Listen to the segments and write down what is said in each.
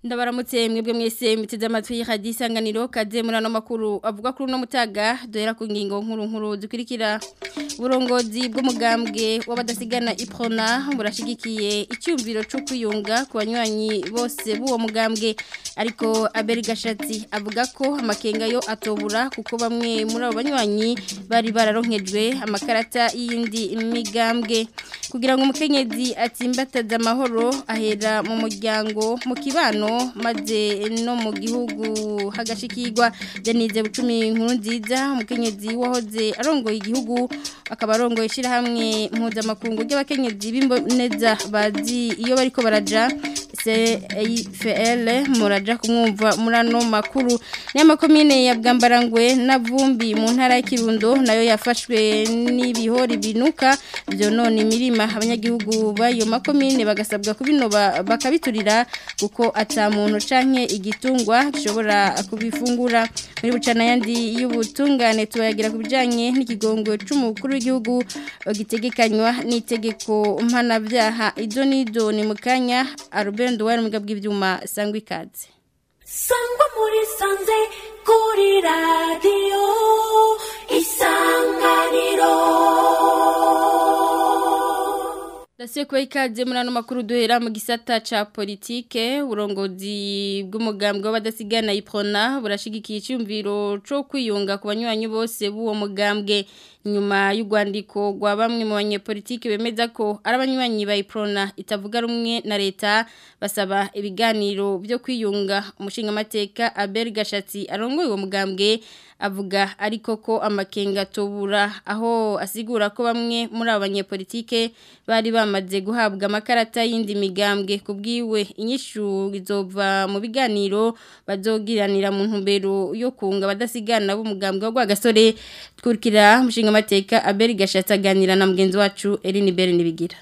mutse mwebwe mwese muteze amatwi y'ihadisanganiro kaze muri ano makuru avuga kuri uno mutaga duhera ku ngingo nkuru nkuru dukurikira uburongozi bw'umugambwe w'abadasigana iprona burashigikiye icyumviro cyo kwiyunga ku banywanyi bose b'uwo mugambwe ariko aberi gashatsi avuga ko amakenga yo atobura kuko bamwe muri abo banywanyi bari bararonkejwe amakarata y'indi migambwe kugira ngo umukenyezi atsimbataze amahoro ahera mu muryango mu kibano sitade no mu gihugu hagashikirwa Denise Bucumi inkuru nziza umukenyezi wahoze arongoye igihugu akaba arongoye ishyirahamwe mpuzamakungu ry'abakenyezi b'imboneza bazi iyo bariko baraja CFL muraja kumwumva murano makuru n'amakomine ya Bwambarangwe na Vumbi mu ntara ya Kirundo nayo yafashwe n'ibihori binuka byo none imirima abanyagihugu bayo makomine bagasabwa kubinoba bakabiturira kuko atamuntu canke igitungwa gishobora kubifungura muri bucana yandi y'ubutungane tubayagira ku bijanye n'ikigongo c'umukuru w'igihugu gitegekanywa n'itegeko mpanabyaha ido n'ido ni mu kanya Albert Duwari mu bw'ibyuma sangwa muri sanze kuri radiyo isanganiro Tasiyo kwa ikaze muri makuru duhera mu gisata cha politike urongozi bw'umugambwe w'abadasigana iprona burashigikiye icyumviro cyo kwiyunga ku banyuranyi bose b'uwo mugambwe nyuma y'ugwandiko gwa bamwe mu banyepolitike bemeza ko ari ba iprona itavuga rumwe na leta basaba ibiganiro byo kwiyunga umushinga amateka Albert Gashatsi arongoye uwo mugambwe avuga ariko ko amakenga tobura aho asigura ko bamwe muri abanyepolitike bari bama amaze guhabwa amakarata y'indi migambwe ku bwiwe inyishu izova mu biganiro bazogiranira mu ntumbero yo kunga abadasigana b'umugambwe wa gasore twurikira mushinga amateka aberi gashatse aganira na mugenzi wacu Erin Beren bigira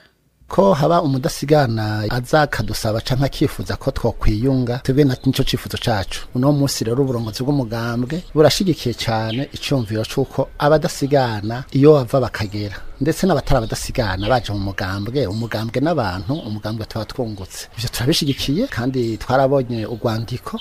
ko haba umudasigana azakadusaba canke akifuza ko twokwiyunga twebwe nati nico cifuzo cacu uno munsi rero uburongozi bw'umugambwe burashigikiye cane icumviro c'uko abadasigana iyo bava bakagera ndetse n'abatari abadasigana baje mu mugambwe umugambwe n'abantu umugambwe tuba twungutse ibyo turabishyigikiye kandi twarabonye urwandiko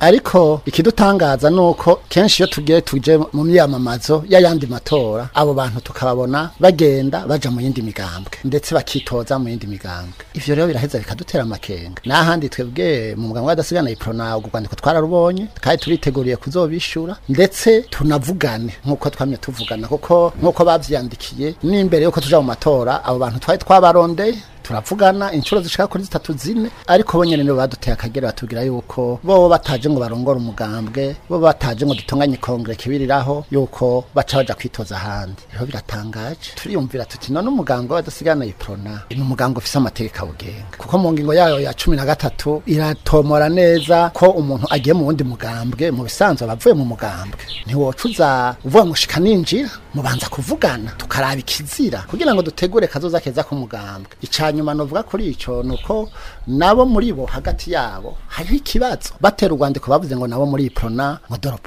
ariko ikidutangaza ni uko yuko kenshi iyo tugiye tuje mu myamamazo y'ayandi matora abo bantu tukababona bagenda bajya mu yindi migambwe ndetse bakitoza mu yindi migambwe ivyo rero biraheza bikadutera amakenga n'ahandi twebwe mu mugambwe w'adasigana iprona urwandiko twararubonye kandi turiteguriye kuzobishyura ndetse tunavugane nk'uko twamye tuvugana kuko nk'uko bavyandikiye n'imbere yuko tuja mu matora abo bantu twari twabarondeye turavugana inshuro zishaka kuri zitatu zine ariko bo nyene baduteye akagera batubwira yuko bo bataje ngo barongore umugambwe bo bataje ngo dutunganye kongere kibiriraho yuko baca baja kwitoza ahandi rero biratangaje turiyumvira tuti none umugambwe wadasigana iprona ni umugambwe ufise amategeko awugenga kuko mu ngingo yayo ya cumi na gatatu iratomora neza ko umuntu agiye mu wundi mugambwe mu bisanzwe bavuye mu mugambwe ntiwocuza uvuga ngo shika ninjira mubanza kuvugana tukaraba ikizira kugira ngo dutegure kazoza keza ku mugambwe icyanyuma novuga kuri icyo nuko nabo muri bo hagati yabo hariho ikibazo batera urwandiko bavuze ngo nabo muri iprona ngo dore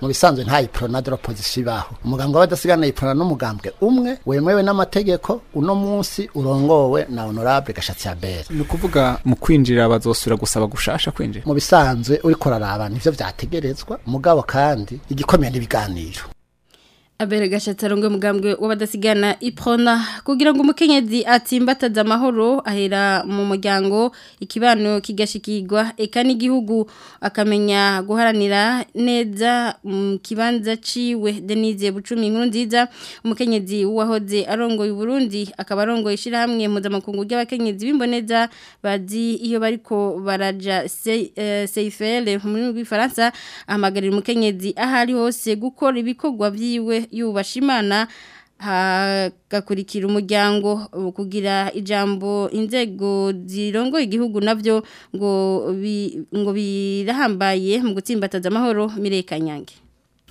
mu bisanzwe nta iprona dore opozisiyo ibaho umugambwe w'abadasigarana iprona n'umugambwe umwe wemewe n'amategeko uno munsi urongowe na honorable gashatsi abere ni ukuvuga mu kwinjira bazosubira gusaba gushasha kwinjira mu bisanzwe uri kuraraba nivyo vyategerezwa mugabo kandi igikomeye n'ibiganiro abere gashatarongwe mugambwe w'abadasigana iprona kugira ngo umukenyezi atimbataze amahoro ahera mu muryango ikibano kigashikigwa eka n'igihugu akamenya guharanira neza kibanza ciwe Denise Bucumi inkuru nziza umukenyezi wahoze arongoye Burundi akaba arongoye ishirahamwe mpuzamakungu ry'abakenyezi b'imboneza bazi iyo bariko baraja se, uh, eh, Seifele mu Faransa ahamagarira umukenyezi ahari hose gukora ibikorwa byiwe yubasha imana hagakurikira umuryango kugira ijambo inzego zirongoye igihugu nabyo ngo ngo birahambaye mu gutsimbataza amahoro mirekanyange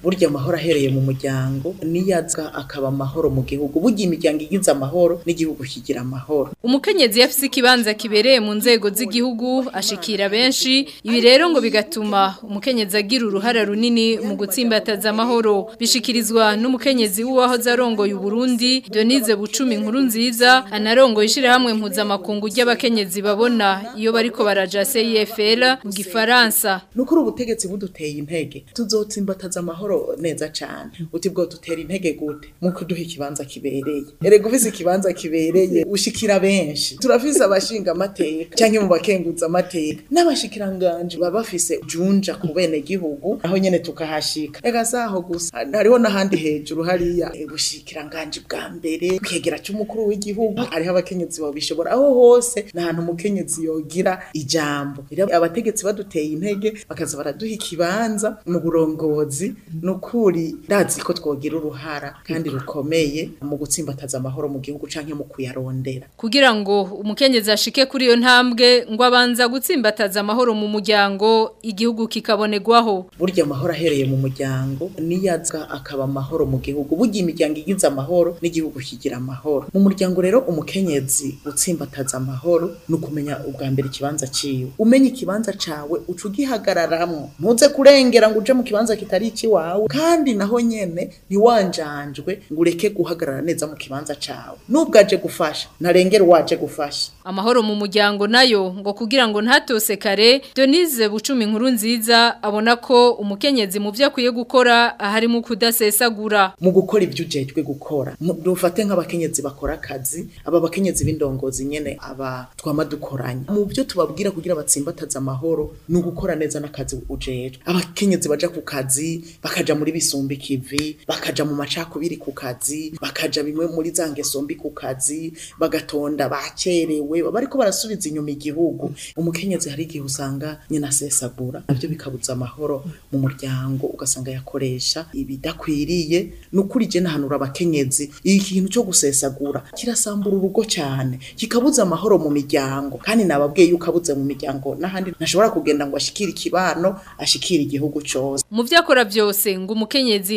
burya amahoro ahereye mu muryango niyazwa akaba amahoro mu gihugu burya imiryango igize amahoro n'igihugu kigira amahoro umukenyezi yafise ikibanza kibereye mu nzego z'igihugu ashikira benshi ibi rero ngo bigatuma umukenyezi agira uruhare runini mu gutsimbataza amahoro bishikirizwa n'umukenyezi w'uwahoze arongoye Burundi Denise Bucumi inkuru nziza anarongoye ishirahamwe mpuzamakungu ry'abakenyezi babona iyo bariko baraja CFR mu gifaransa nukuri ubutegetsi buduteye intege tuzotsimbataza amahoro amahoro neza cyane uti bwo dutera intege gute nkuko uduha ikibanza kibereye erega ubize ikibanza kibereye ushyikira benshi turafise abashinga amateka cyangwa mu bakenguza amateka n'abashikiranganje baba bafise junja ku bene gihugu aho nyene tukahashika ega zaho gusa hariho n'ahandi hejuru hariya e, ubushikiranganje bwa mbere kwegera cy'umukuru w'igihugu hariho abakenyezi babishobora aho hose n'ahantu umukenyezi yogira ijambo abategetsi baduteye intege bakaza baraduha ikibanza mu burongozi ni ukuri ndazi ko twogira uruhara kandi rukomeye mu gutsimbataza amahoro mu gihugu cyangwa mu kuyarondera kugira ngo umukenyezi ashike kuri iyo ntambwe ngo abanza gutsimbataza amahoro mu muryango igihugu kikabonegwaho burya amahoro ahereye mu muryango niyazwa akaba amahoro mu gihugu burya imiryango igize amahoro n'igihugu kigira amahoro mu muryango rero umukenyezi gutsimbataza amahoro ni ukumenya ubwa mbere ikibanza cyiwe umenya ikibanza cyawe uca ugihagararamo ntuze kurengera ngo uje mu kibanza kitari ikiwawe wawe kandi naho nyene ntiwanjanjwe ngo ureke guhagarara neza mu kibanza cawe nubwo aje gufasha ntarengera waje gufasha amahoro mu muryango nayo ngo kugira ngo ntatose kare Denise Bucumi inkuru nziza abona ko umukenyezi mu byo akwiye gukora harimo kudasesagura mu gukora ibyo ujejwe gukora dufate nk'abakenyezi bakora akazi aba bakenyezi b'indongozi nyene aba twama dukoranye mu byo tubabwira kugira batsimbataze amahoro ni ugukora neza n'akazi ujejwe abakenyezi baja ku kazi bakaja muri bisumbi ikivi bakajya mu macakubiri ku kazi bakajya bimwe muri za ngeso ku kazi bagatonda bakerewe bariko barasubiza inyuma igihugu umukenyezi hari igihe usanga nyina asesagura navyo bikabuza amahoro mu muryango ugasanga yakoresha ibidakwiriye nukuri je nahanura abakenyezi ikintu cyo gusesagura kirasambura urugo cyane kikabuza amahoro mu miryango kandi nababwiye yuko abuze mu miryango n'ahandi ntashobora kugenda ngo ashikire ikibano ashikire igihugu cyose mu vyakora byose wese ngo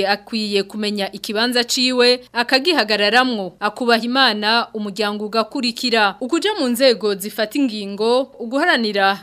akwiye kumenya ikibanza ciwe akagihagararamwo akubaha imana umuryango ugakurikira ukuja mu nzego zifata ingingo uguharanira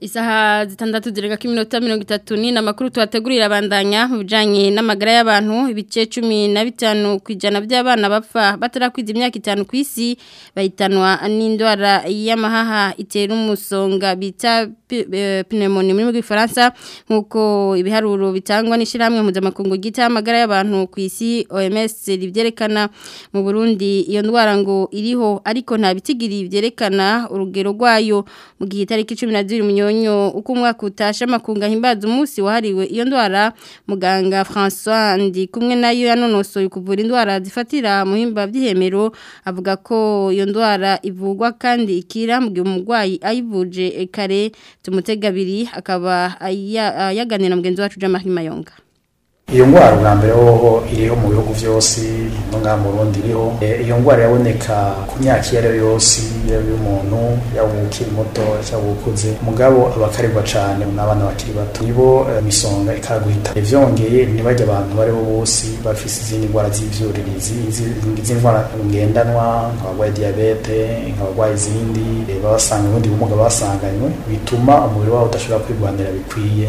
isaha zitandatu zirega ko iminota mirongo itatu ni amakuru tuhategurira bandanya mu bijyanye n'amagara y'abantu ibice cumi na bitanu ku ijana by'abana bapfa batarakwiza imyaka itanu ku isi bahitanwa n'indwara y'amahaha itera umusonga bita e, pneumonia muri Gifaransa nk'uko ibiharuro bitangwa n'ishyirahamwe mpuzamakungu ryita amagara y'abantu ku isi OMS ribyerekana mu Burundi iyo ndwara ngo iriho ariko nta bitigiri byerekana urugero rwayo mu gihe itariki cumi na zirindwi ronyo uko umwaka utashe amakunga himbaza umunsi wahariwe iyo ndwara muganga François ndi kumwe nayo yanonosoye kuvura indwara zifatira muhimba himba by'ihemero avuga ko iyo ndwara ivugwa kandi ikira mu gihe ayivuje ekare tumutegabiri akaba yaganira mugenzi wacu Jean Marie Mayonga iyo ndwara bwa mbere hoho iriho mu bihugu byose no nka Burundi iriho eh, iyo ndwara iraboneka ku myaka iyo ari yo yose yaba umuntu yaba ukiri muto cyangwa ukuze mugabo abakarirwa cyane n'abana bakiri bato nibo eh, misonga ikaguhita byongeye ntibajya abantu bariho bose bafise izindi ndwara z'ibyuririzi z'indwara ngendanwa nk'abarwaye diyabete nk'abarwaye izindi eh, basanga ubundi bumuga basanganywe bituma umubiri wabo udashobora kwirwanira bikwiye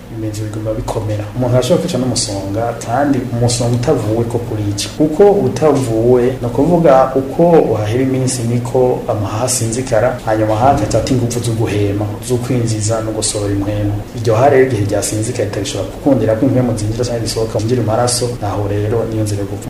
ibimenyetso bigomba bikomera umuntu arashobora kwica n'umusonga kandi umusonga utavuwe ko kuri iki kuko utavuwe ni ukuvuga uko wahera iminsi niko amahasi sinzikara hanyuma hagaca ati ingufu zo guhema zo no gusohora impwemu iryo hare igihe ryasinzikara ritagishobora gukundira ko impwemu zinjira cyangwa zisohoka zinjira amaraso naho rero niyo nzira yo gupfa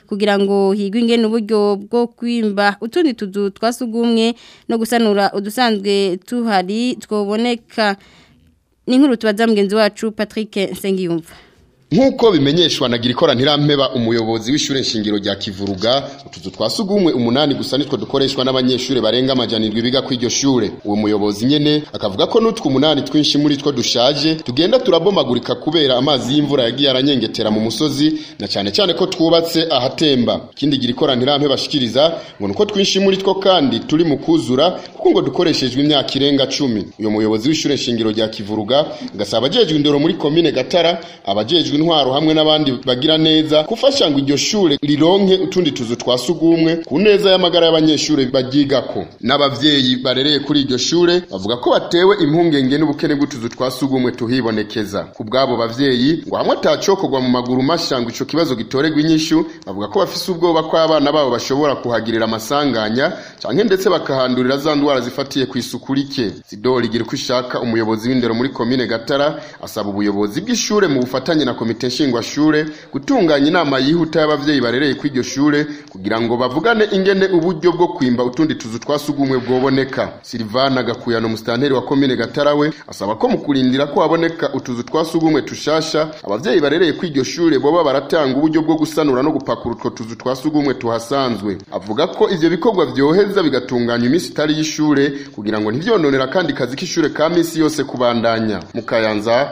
kugira ngo higwe ingene uburyo bwo kwi simba utundi tuzu twasugumwe no gusanura udusanzwe tuhari twoboneka ninkuru tubaza mugenzi wacu Patrick Sengiyumva nk'uko bimenyeshwa na girikora ntirampeba umuyobozi w'ishure nshingiro rya kivuruga utuzu twasugumwe umunani gusa nitwo dukoreshwa n'abanyeshure barenga majanirwe biga iryo shure uwo muyobozi nyene akavuga ko nutwe umunani twinshi muri two dushaje tugenda turabomagurika kubera amazi y'imvura yagiye aranyengetera mu musozi na cyane cyane ko twubatse ahatemba ikindi girikora ntirampeba ashikiriza ngo nuko twinshi muri two kandi turi mu kuzura kuko ngo dukoreshejwe imyaka irenga cumi uyo muyobozi w'ishure nshingiro rya kivuruga agasaba abajejwe indoro muri komine gatara abajejwe intwaro hamwe n'abandi bagira neza kufasha ngo iryo shure rironke utundi tuzu twasugumwe ku neza y'amagara y'abanyeshure baryigako n'abavyeyi barereye kuri iryo shure bavuga ko batewe impungenge n'ubukene bw'utuzu twa sugumwe tuhibonekeza ku bw'abo bavyeyi ngo hamwe atacokorwa mu maguru masha ngo ico kibazo gitoregwa inyishu bavuga ko bafise ubwoba ko abana babo bashobora kuhagirira amasanganya canke ndetse bakahandurira za ndwara zifatiye ku isuku rike sidori igira ishaka umuyobozi w'indero muri komine gatara asaba ubuyobozi bw'ishure mu bufatanye na komine komite shure gutunganya inama yihuta y'abavyeyi barereye iryo shure kugira ngo bavugane ingene uburyo bwo kwimba utundi tuzu twa sugumwe bwoboneka silivana no musitanteri wa komine gatarawe asaba ko mu kurindira ko waboneka utuzu twasugumwe tushasha abavyeyi barereye iryo shure boba baratanga uburyo bwo gusanura no gupakura utwo tuzu twa sugumwe tuhasanzwe avuga ko ivyo bikorwa vyoheza bigatunganya imisi itari y'ishure kugira ngo ntivyononera kandi kazi k'ishure ka misi yose kubandanya mukayanza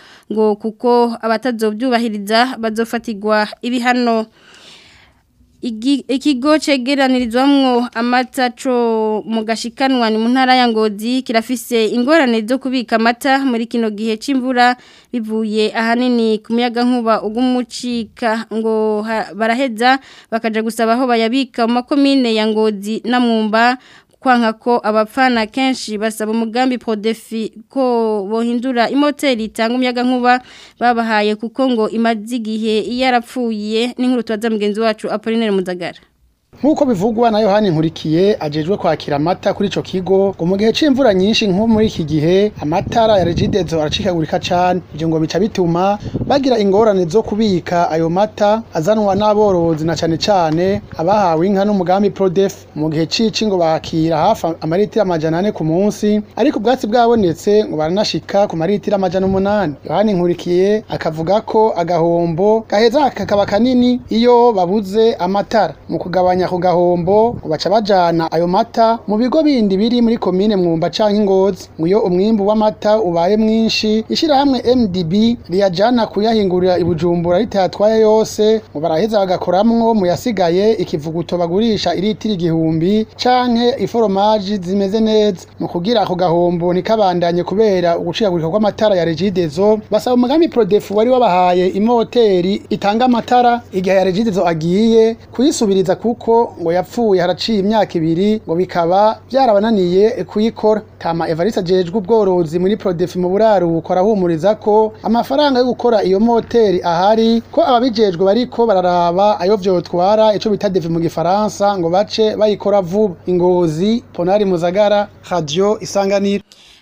ngo kuko abatazobyubahiriza bazofatirwa ibihano ikigo cegeranirizwamwo amata co mu gashikanwa ni mu ntara ya ngozi kirafise ingorane zo kubika amata muri kino gihe c'imvura bivuye ahanini ku muyaga nkuba ugumucika ngo baraheza bakaja gusaba aho bayabika mu makomine ya ngozi na mwumba kwa ko abapfana kenshi basaba umugambi podefi ko bohindura imoteri itanga umuyaga nkuba babahaye kuko ngo imaze igihe iyo yarapfuye n'inkuru tubaza mugenzi wacu Apollinaire Mudagara. nk'uko bivugwa na yohani nkurikiye ajejwe kwakira amata kuri ico kigo ngo mu gihe c'imvura nyinshi nko muri iki gihe amatara ya regidezo aracikagurika cane ivyo ngo bica bituma bagira ingorane zo kubika ayo mata azanwa n'aborozi na cane cane abahawe inka n'umugambi prodef mu gihe cici ngo bakira hafi amaritira amajana ane ku munsi ariko ubwatsi bwabonetse ngo baranashika ku maritira amajana umunani yohani nkurikiye akavuga ko agahombo gaheza kakaba kanini iyo babuze amatara mu kugabanya ku gahombo baca bajana ayo mata mu bigo bindi biri muri komine mwumba canke ingozi muyo umwimbu w'amata ubaye mwinshi ishirahamwe MDB riyajana kuyahingurira ibujumbura ritatwaye yose mu baraheza bagakoramwo mu yasigaye ikivuguto bagurisha iritiri igihumbi canke iforomaji zimeze neza mu kugira ako gahombo nikabandanye kubera ugucikagurika kw'amatara ya regidezo basaba umugambi prodefu wari wabahaye imoteri itanga amatara igihe ya regidezo agiye kuyisubiriza kuko ngo yapfuye haraciye imyaka ibiri ngo bikaba byarabananiye kuyikora tama Evariste ajejwe ubworozi muri Prodefi mu buraruko arahumuriza ko amafaranga yo gukora iyo moteri ahari ko ababijejwe bariko bararaba ayo vyotwara ico bita defi mu gifaransa ngo bace bayikora vuba ingozi Ponari Muzagara Radio Isanganiro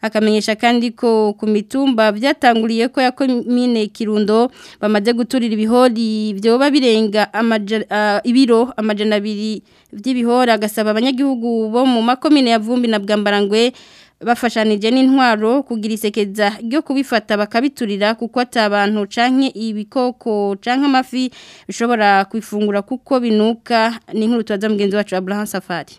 akamenyesha kandi ko ku mitumba byatanguriye ko ya komine kirundo bamaze guturira ibihori byoba birenga ibiro amajana abiri by'ibihori agasaba abanyagihugu bo mu makomine ya vumbi na bwambarangwe bafashanije n'intwaro kugira isekeza ryo kubifata bakabiturira kuko atabantu canke ibikoko canke amafi bishobora kwifungura kuko binuka ni nk'urutaza mugenzi wacu Abraham Safari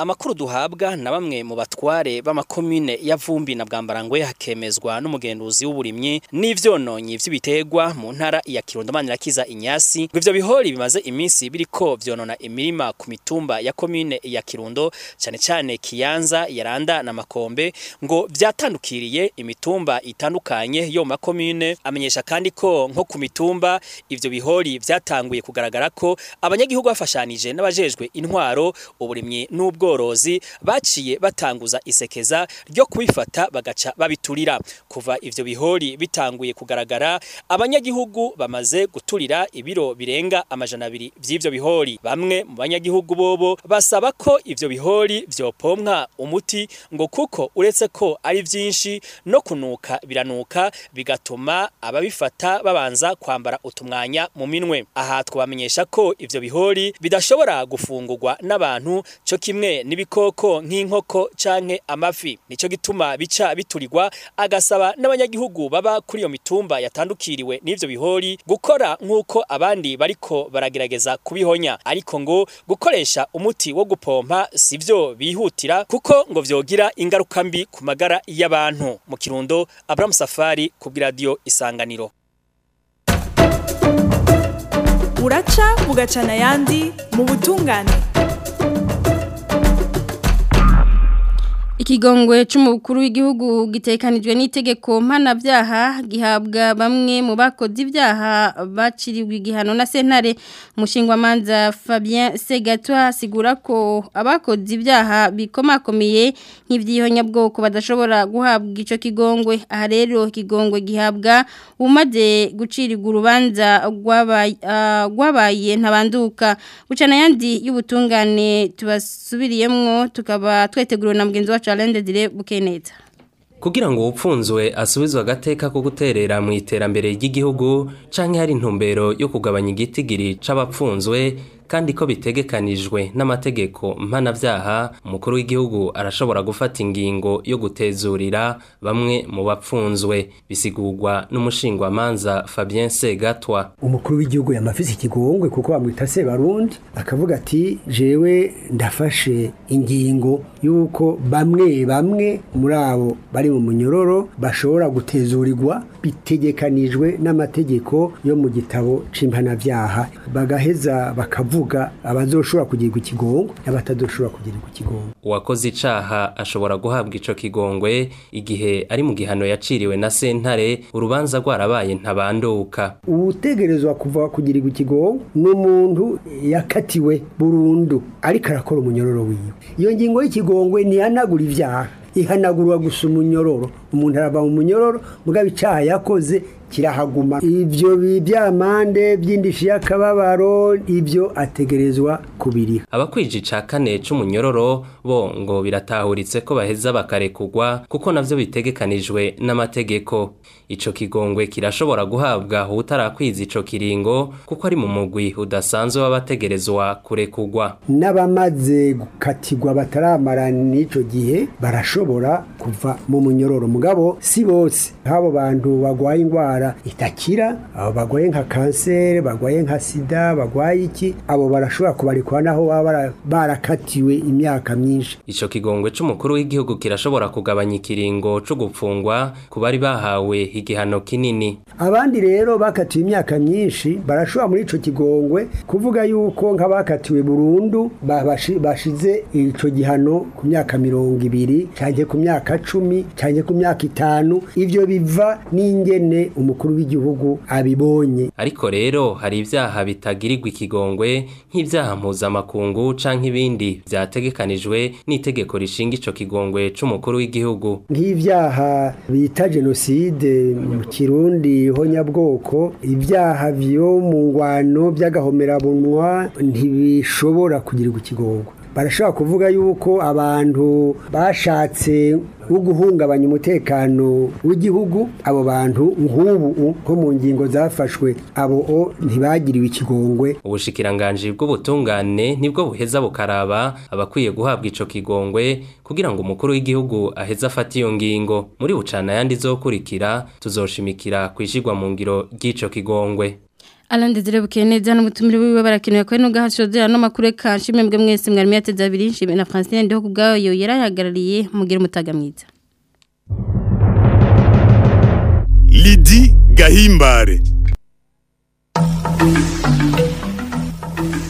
amakuru duhabwa na bamwe mu batware b'amakomine ya Vumbi na Bwambarangwe hakemezwa n'umugenduzi w'uburimyi n'ivyononyi vy'ibiterwa mu ntara ya Kirundo manirakiza Inyasi ngo ivyo bihori bimaze iminsi biriko vyonona imirima ku mitumba ya komine ya Kirundo cyane cyane Kiyanza Yaranda na Makombe ngo vyatandukiriye imitumba itandukanye yo makomine amenyesha kandi ko nko ku mitumba ivyo bihori vyatanguye kugaragara ko abanyagihugu bafashanije n'abajejwe intwaro uburimyi n'ubwo n'ubworozi baciye batanguza isekeza ryo kubifata bagaca babiturira kuva ivyo bihori bitanguye kugaragara abanyagihugu bamaze guturira ibiro birenga amajana abiri vy'ivyo bihori bamwe mu banyagihugu bobo basaba ko ivyo bihori vyopomwa umuti ngo kuko uretse ko ari vyinshi no kunuka biranuka bigatuma ababifata babanza kwambara utumwanya mu minwe aha twabamenyesha ko ivyo bihori bidashobora gufungurwa n'abantu cyo kimwe n'ibikoko nk'inkoko canke amafi nico gituma bica biturirwa agasaba n'abanyagihugu baba kuri iyo mitumba yatandukiriwe n'ivyo bihori gukora nk'uko abandi bariko baragerageza kubihonya ariko ngo gukoresha umuti wo gupompa sivyo bihutira kuko ngo vyogira ingaruka mbi ku magara y'abantu mu kirundo Abraham Safari ku radio isanganiro uraca bugacana ayandi mu butungane ikigongwe cy'umukuru w'igihugu gitekanijwe n'itegeko mpanabyaha gihabwa bamwe mu bakoze ibyaha bakiriwe igihano na sentare umushingwamanza Fabien Segato asigura ko abakoze ibyaha bikomakomeye nk'ibyihonyabwoko badashobora guhabwa icyo kigongwe aha rero kigongwe gihabwa umaze gucirirwa urubanza rwabaye ntabanduka bucana yandi y'ubutungane tubasubiriyemo tukaba tweteguwe na mugenzi wacu barendedire buke kugira ngo upfunzwe asubizwe agateka ko guterera mu iterambere ry'igihugu cyangwa hari intumbero yo kugabanya igitigiri c'abapfunzwe kandi ko bitegekanijwe n'amategeko mpanabyaha umukuru w'igihugu arashobora gufata ingingo yo gutezurira bamwe mu bapfunzwe bisigurwa n'umushingwamanza Fabien Segatwa umukuru w'igihugu yamafise ikigongwe kuko bamwita Sebarundi akavuga ati jewe ndafashe ingingo y'uko bamwe bamwe muri abo bari mu munyororo bashobora gutezurirwa bitegekanijwe n'amategeko yo mu gitabo c'impanabyaha bagaheza bakavuga kuvuga abazoshobora kugirirwa ikigongo n'abatadoshobora kugirirwa ikigongo uwakoze icaha ashobora guhabwa icyo kigongwe igihe ari mu gihano yaciriwe na sentare urubanza rwarabaye ntabanduka utegerezwa kuva kugirirwa ikigongo n'umuntu yakatiwe burundu ariko arakora umunyororo wiwe iyo ngingo y’ikigongwe ntihanagura ibyaha ihanagurwa gusa umunyororo umuntu arava mu munyororo mugabo icyaha yakoze kirahaguma ibyo byamande by'indishi y'akababaro ibyo ategerezwa kubiriha abakwije ica kane cy'umunyororo bo ngo biratahuritse ko baheza bakarekugwa kuko nabyo bitegekanijwe n'amategeko icyo kigongwe kirashobora guhabwa utarakwiza icyo kiringo kuko ari mu mugwi udasanzwe w'abategerezwa kurekugwa n'abamaze gukatigwa bataramara n'icyo gihe barashobora kuva mu munyororo mugabo si bose nk'abo bantu bagwaye indwara itakira abo bagwaye nka kanseri bagwaye nka sida bagwaye iki abo barashobora kubarikwa naho baba barakatiwe imyaka myinshi icyo kigongwe cy'umukuru w'igihugu kirashobora kugabanya ikiringo cyo gupfungwa ku bari bahawe igihano kinini abandi rero bakatiwe imyaka myinshi barashobora muri icyo kigongwe kuvuga yuko nk'abakatiwe burundu bashize icyo gihano ku myaka mirongo ibiri cyane ku myaka cumi cyane ku myaka imyaka itanu ibyo biva n'ingene umukuru w'igihugu abibonye ariko rero hari ibyaha bitagirirwa ikigongwe nk'ibyaha mpuzamakungu canke ibindi byategekanijwe n'itegeko rishinga icyo kigongwe cy’umukuru w'igihugu nk'ibyaha bita genocide mu kirundi honyabwoko ibyaha vyo mu ngwano by'agahomerabunwa ntibishobora kugirirwa ikigongwe barashobora kuvuga yuko abantu bashatse wo guhungabanya umutekano w'igihugu abo bantu nk'ubu nko mu ngingo zafashwe abo o ntibagiriwe ikigongwe Ubushikiranganji bw'ubutungane nibwo buheza bukaraba abakwiye guhabwa icyo kigongwe kugira ngo umukuru w'igihugu aheze afate iyo ngingo muri bucana yandi zokurikira tuzoshimikira kwishirwa mu ngiro ry'ico kigongwe Alande zile bukene zana mutumiri wiwe barakenewe kwa ino gahashiro zira no makuru kanshi mwebwe mwese mwari myateza abiri nshimira na Francine ndiho kubgayo yarahagarariye mugire mutaga mwiza Lidi Gahimbare